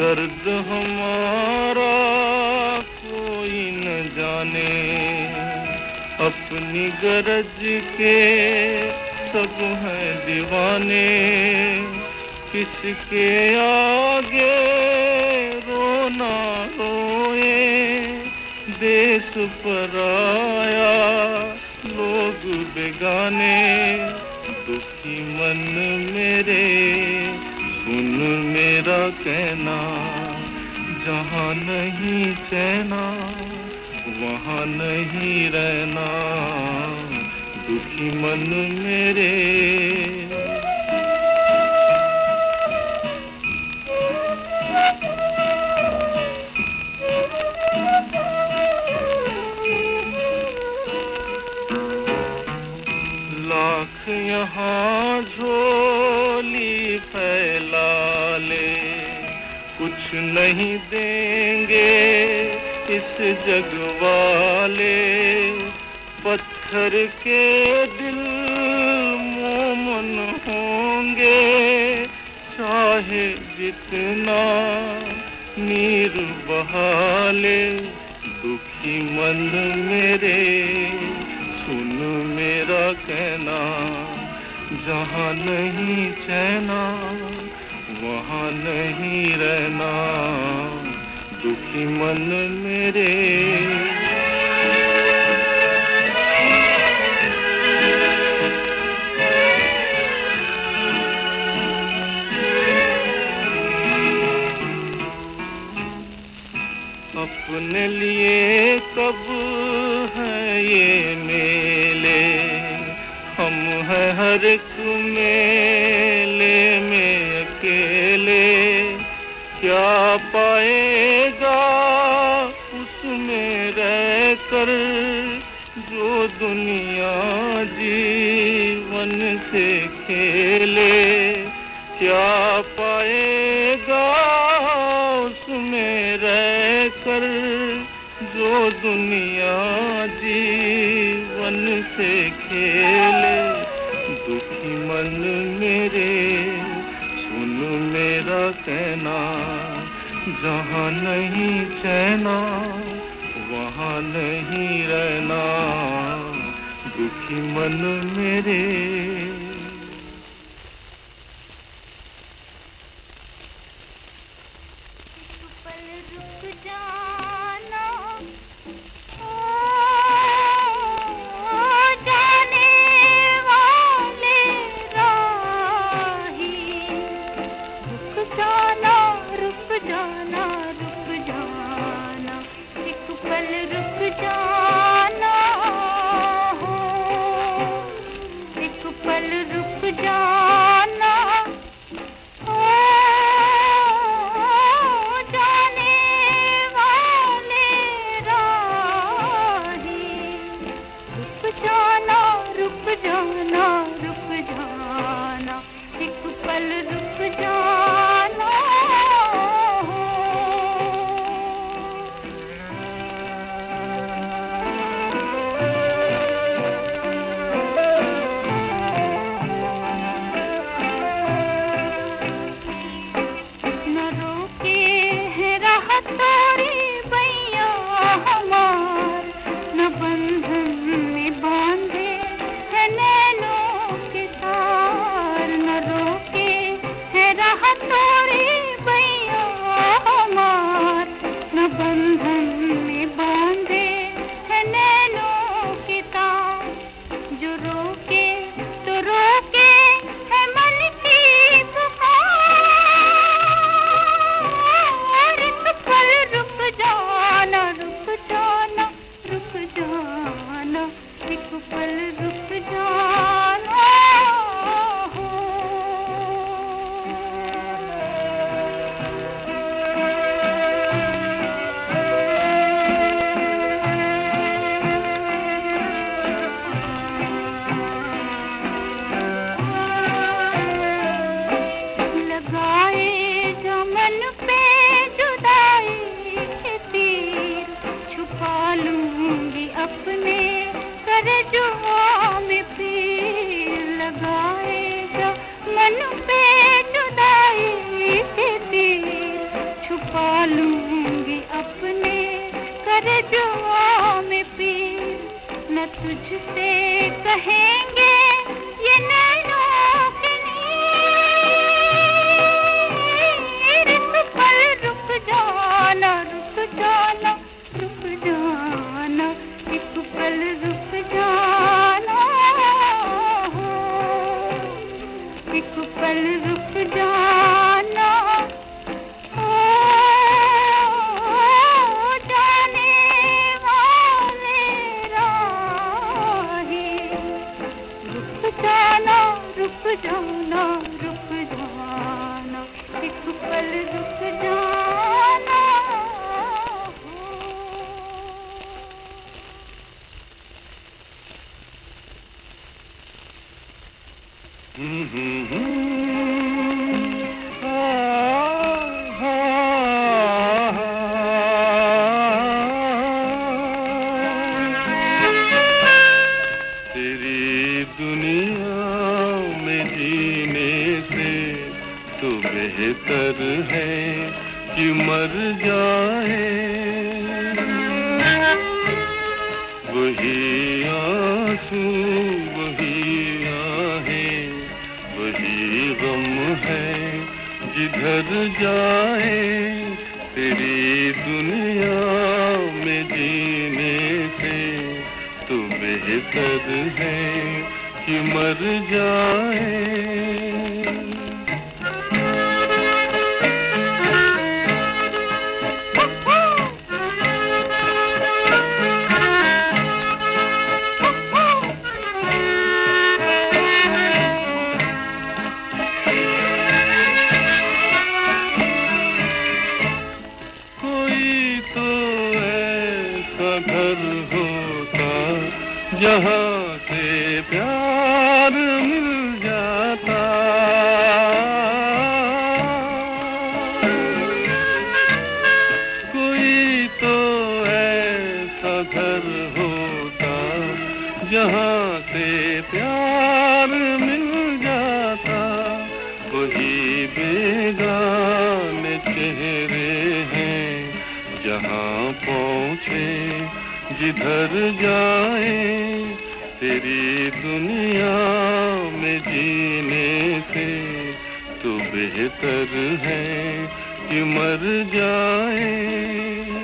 दर्द हमारा कोई न जाने, अपनी गरज के सब हैं दीवाने, किसके आगे रोना रोए, देश पर आया लोग बेगाने, दुखी मन मेरे सुन मेरा कहना, जहाँ नहीं चैना, वहाँ नहीं रहना। दुखी मन मेरे। लाख यहाँ झोली कुछ नहीं देंगे इस जग वाले। पत्थर के दिल मोमन होंगे, चाहे जितना नीर बहाले। दुखी मन मेरे, सुन मेरा कहना, जहाँ नहीं चैना वहाँ नहीं रहना, दुखी मन मेरे। अपने लिए कब है ये मेले? हम हैं हर एक मेले में। अकेले क्या पाएगा उसमें रह कर जो दुनिया जीवन से खेले? क्या पाएगा उसमें रह कर जो दुनिया जीवन से खेले? दुखी मन मेरे कहना जहाँ नहीं चैना वहाँ नहीं रहना। दुखी मन मेरे छुपा लूँगी अपने कर जो में पीर। न ये पल रुक जाना रुक जाना रुक जाना, एक पल रुक जाना। बेहतर है कि मर जाए। वही आँसू, वही आहें, वही गम है जिधर जाए। तेरी दुनिया में जीने से तो बेहतर है कि मर जाए। वही बेगाने चेहरे हैं, जहाँ पहुँचे, जिधर जाए, तेरी दुनिया में जीने से तो बेहतर है कि मर जाए।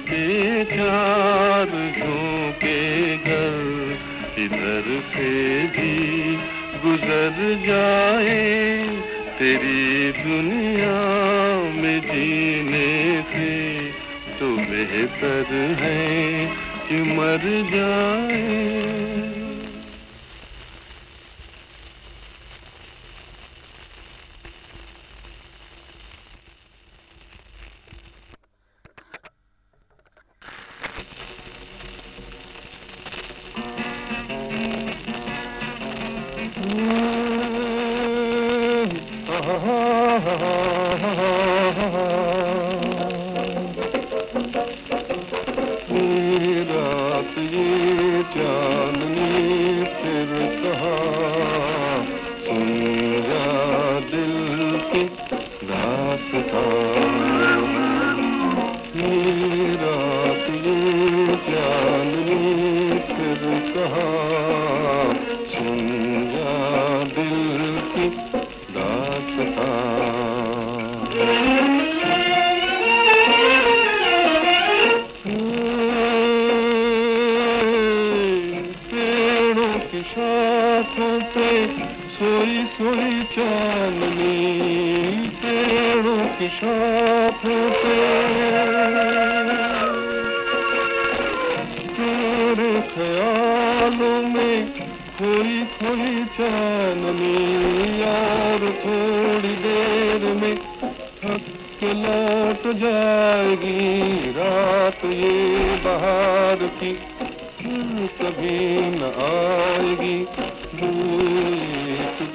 के चार के घर, इधर से भी गुजर जाए। तेरी दुनिया में जीने से तो बेहतर है कि मर जाए। ये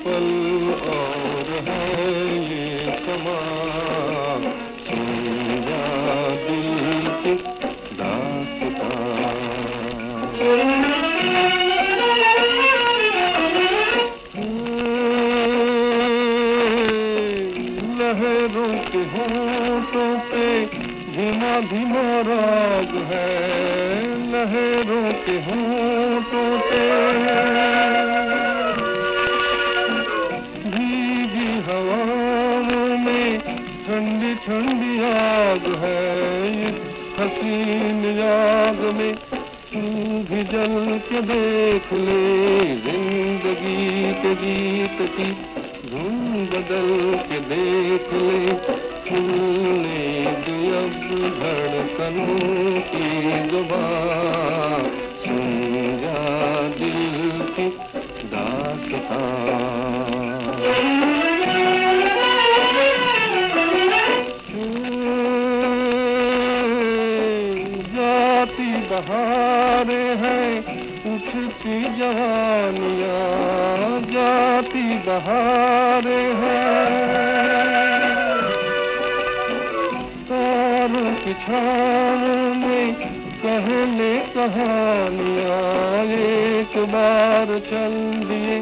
पल और है ये समा हसीन याद में तू जल के देख ले। ज़िंदगी के गीत की धुन बदल के देख ले। चुनने दे अब धड़कनों की ज़ुबान जाती बहार है। तारों की में कहने कहानिया, एक बार चल दिए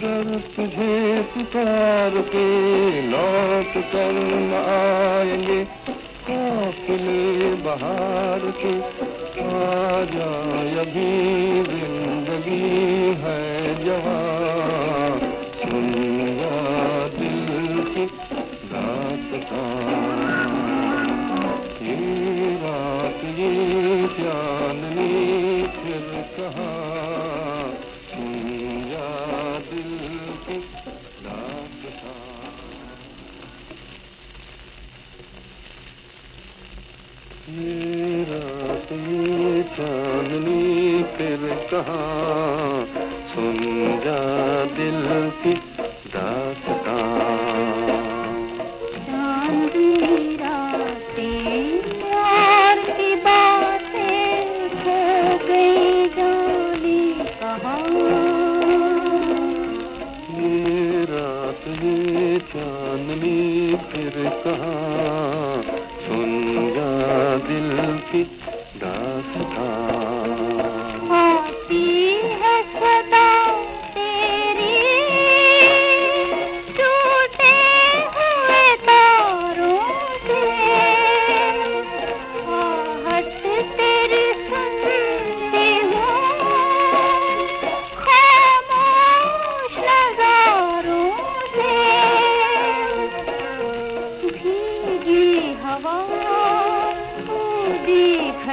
जर तुझे पुकार के लौट कर आएँगे। काफिले बहार के आ जाए, अभी ज़िंदगी है जवान। Gülük ya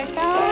check out.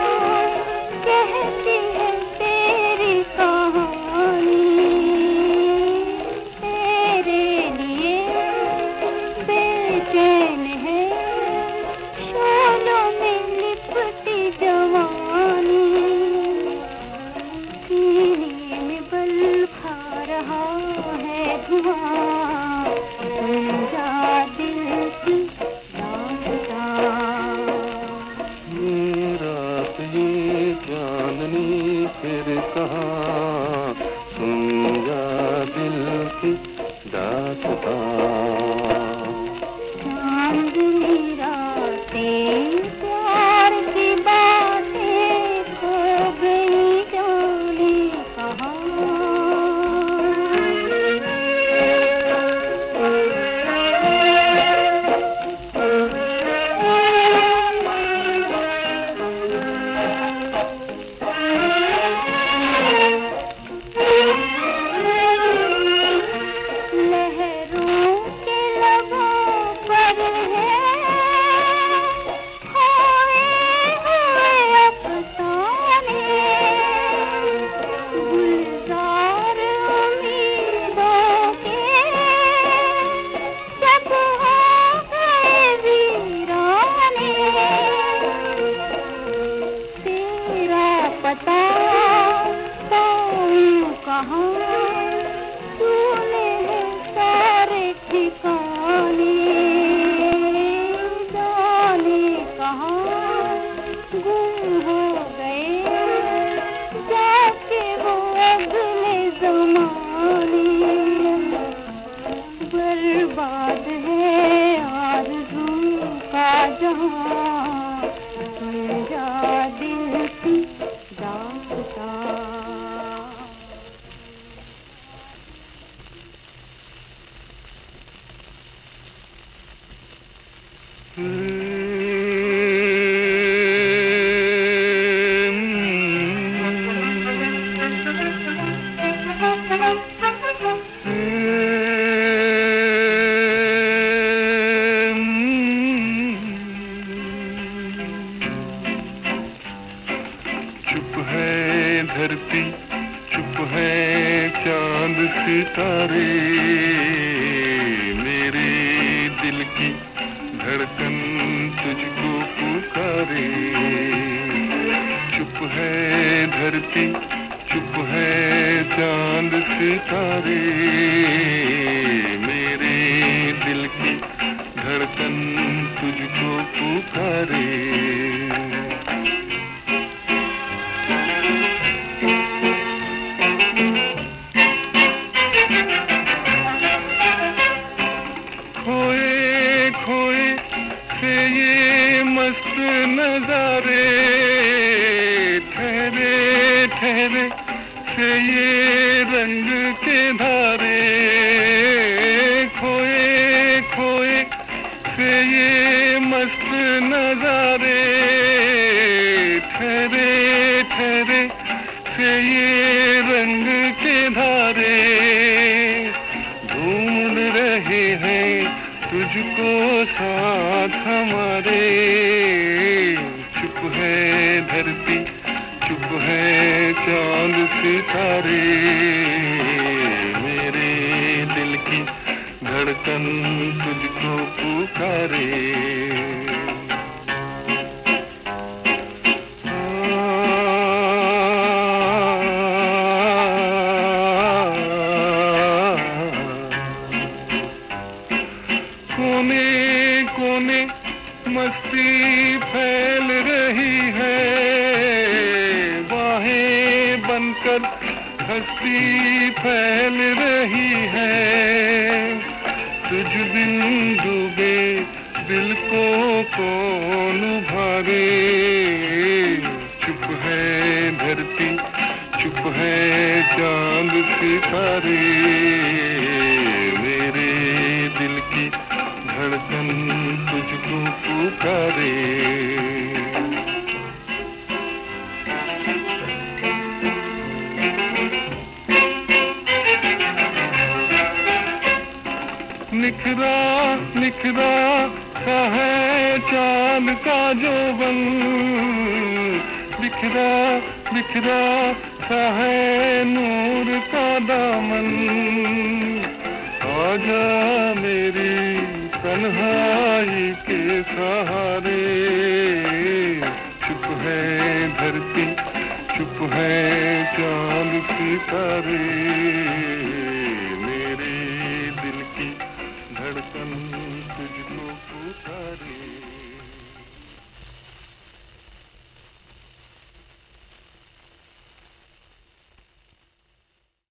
का धरती चुप है चाँद सितारे। मेरे दिल की धड़कन तुझको पुकारे। चुप है धरती, चुप है चाँद सितारे। मेरे दिल की धड़कन तुझको पुकारे। है चाँद सितारे मेरे दिल की धड़कन तुझको पुकारे। फैल रही है। तुझ बिन डूबे दिल को कौन उभारे? चुप है धरती, चुप है चाँद सितारे। मेरे दिल की धड़कन तुझको पुकारे। निखरा निखरा सा है चाँद का जो बन। बिखरा बिखरा सा है नूर का दामन। आजा मेरी तन्हाई के सहारे। चुप है धरती चुप है चाँद सितारे